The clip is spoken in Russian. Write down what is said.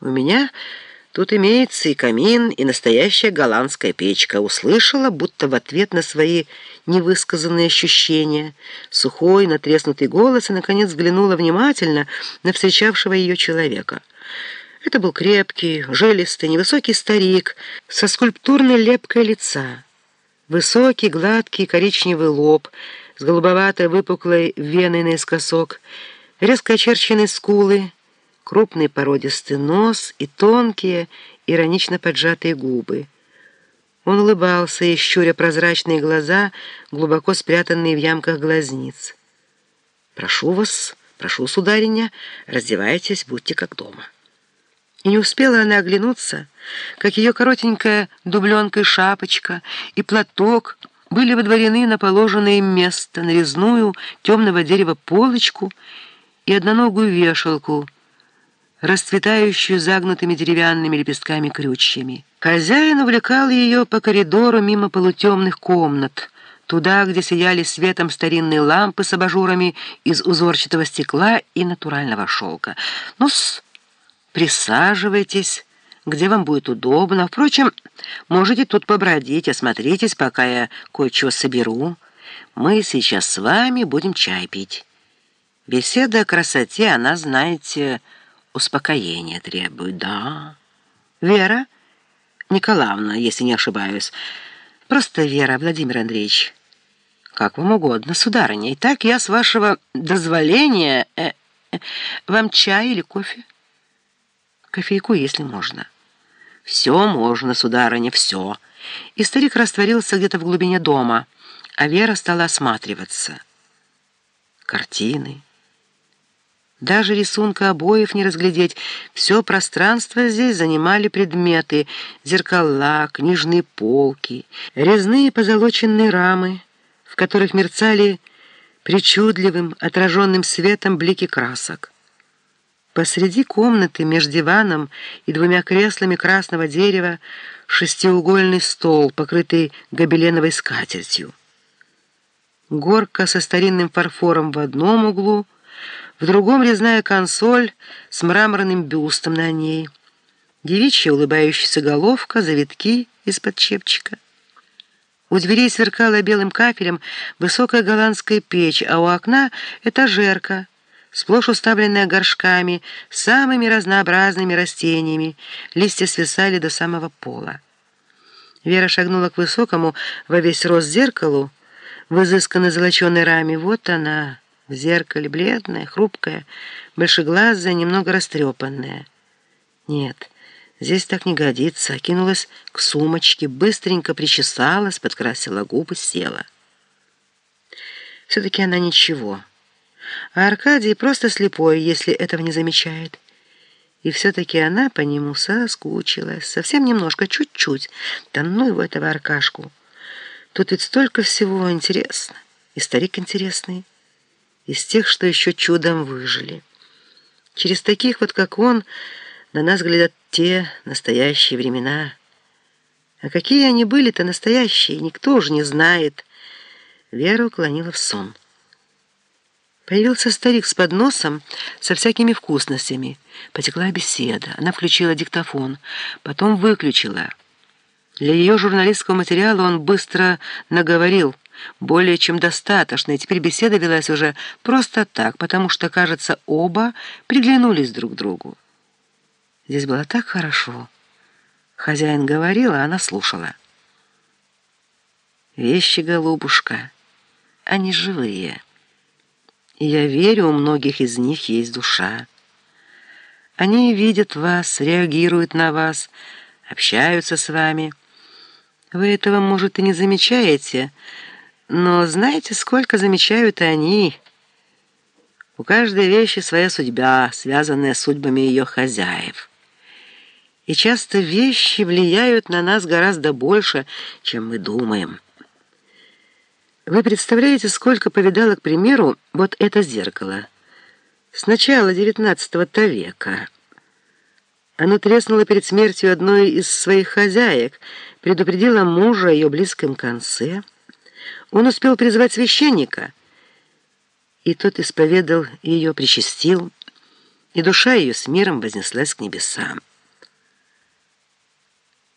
У меня тут имеется и камин, и настоящая голландская печка. Услышала, будто в ответ на свои невысказанные ощущения, сухой, натреснутый голос и, наконец, взглянула внимательно на встречавшего ее человека. Это был крепкий, жилистый, невысокий старик со скульптурной лепкой лица. Высокий, гладкий, коричневый лоб с голубоватой выпуклой веной наискосок, резко очерченные скулы, крупный породистый нос и тонкие, иронично поджатые губы. Он улыбался, и щуря прозрачные глаза, глубоко спрятанные в ямках глазниц. «Прошу вас, прошу, судариня, раздевайтесь, будьте как дома». И не успела она оглянуться, как ее коротенькая дубленка и шапочка и платок были выдворены на положенное им место, на резную темного дерева полочку и одноногую вешалку, расцветающую загнутыми деревянными лепестками-крючьями. Хозяин увлекал ее по коридору мимо полутемных комнат, туда, где сияли светом старинные лампы с абажурами из узорчатого стекла и натурального шелка. «Ну-с!» Присаживайтесь, где вам будет удобно. Впрочем, можете тут побродить, осмотритесь, пока я кое-чего соберу. Мы сейчас с вами будем чай пить. Беседа о красоте, она, знаете, успокоение требует, да. Вера Николаевна, если не ошибаюсь. Просто Вера, Владимир Андреевич. Как вам угодно, сударыня. Итак, я с вашего дозволения... Э, э, вам чай или кофе? кофейку, если можно». «Все можно, сударыня, все». И старик растворился где-то в глубине дома, а Вера стала осматриваться. Картины. Даже рисунка обоев не разглядеть. Все пространство здесь занимали предметы, зеркала, книжные полки, резные позолоченные рамы, в которых мерцали причудливым отраженным светом блики красок. Посреди комнаты между диваном и двумя креслами красного дерева шестиугольный стол, покрытый гобеленовой скатертью. Горка со старинным фарфором в одном углу, в другом резная консоль с мраморным бюстом на ней, девичья улыбающаяся головка, завитки из-под чепчика. У дверей сверкала белым кафелем высокая голландская печь, а у окна — этажерка — сплошь уставленная горшками, самыми разнообразными растениями. Листья свисали до самого пола. Вера шагнула к высокому во весь рост зеркалу, в изысканно золоченой раме. Вот она, в зеркале, бледная, хрупкая, большеглазая, немного растрепанная. Нет, здесь так не годится. Кинулась к сумочке, быстренько причесалась, подкрасила губы, села. Все-таки она ничего. А Аркадий просто слепой, если этого не замечает. И все-таки она по нему соскучилась. Совсем немножко, чуть-чуть. Да ну его, этого Аркашку. Тут ведь столько всего интересно. И старик интересный. Из тех, что еще чудом выжили. Через таких вот, как он, на нас глядят те настоящие времена. А какие они были-то настоящие, никто уже не знает. Вера уклонила в сон. Появился старик с подносом со всякими вкусностями. Потекла беседа. Она включила диктофон, потом выключила. Для ее журналистского материала он быстро наговорил, более чем достаточно, и теперь беседа велась уже просто так, потому что, кажется, оба приглянулись друг другу. Здесь было так хорошо. Хозяин говорил, а она слушала. «Вещи, голубушка, они живые». И я верю, у многих из них есть душа. Они видят вас, реагируют на вас, общаются с вами. Вы этого, может, и не замечаете, но знаете, сколько замечают они? У каждой вещи своя судьба, связанная с судьбами ее хозяев. И часто вещи влияют на нас гораздо больше, чем мы думаем. Вы представляете, сколько повидало, к примеру, вот это зеркало? С начала XIX века. Оно треснуло перед смертью одной из своих хозяек, предупредило мужа о ее близком конце. Он успел призвать священника, и тот исповедал ее, причастил, и душа ее с миром вознеслась к небесам.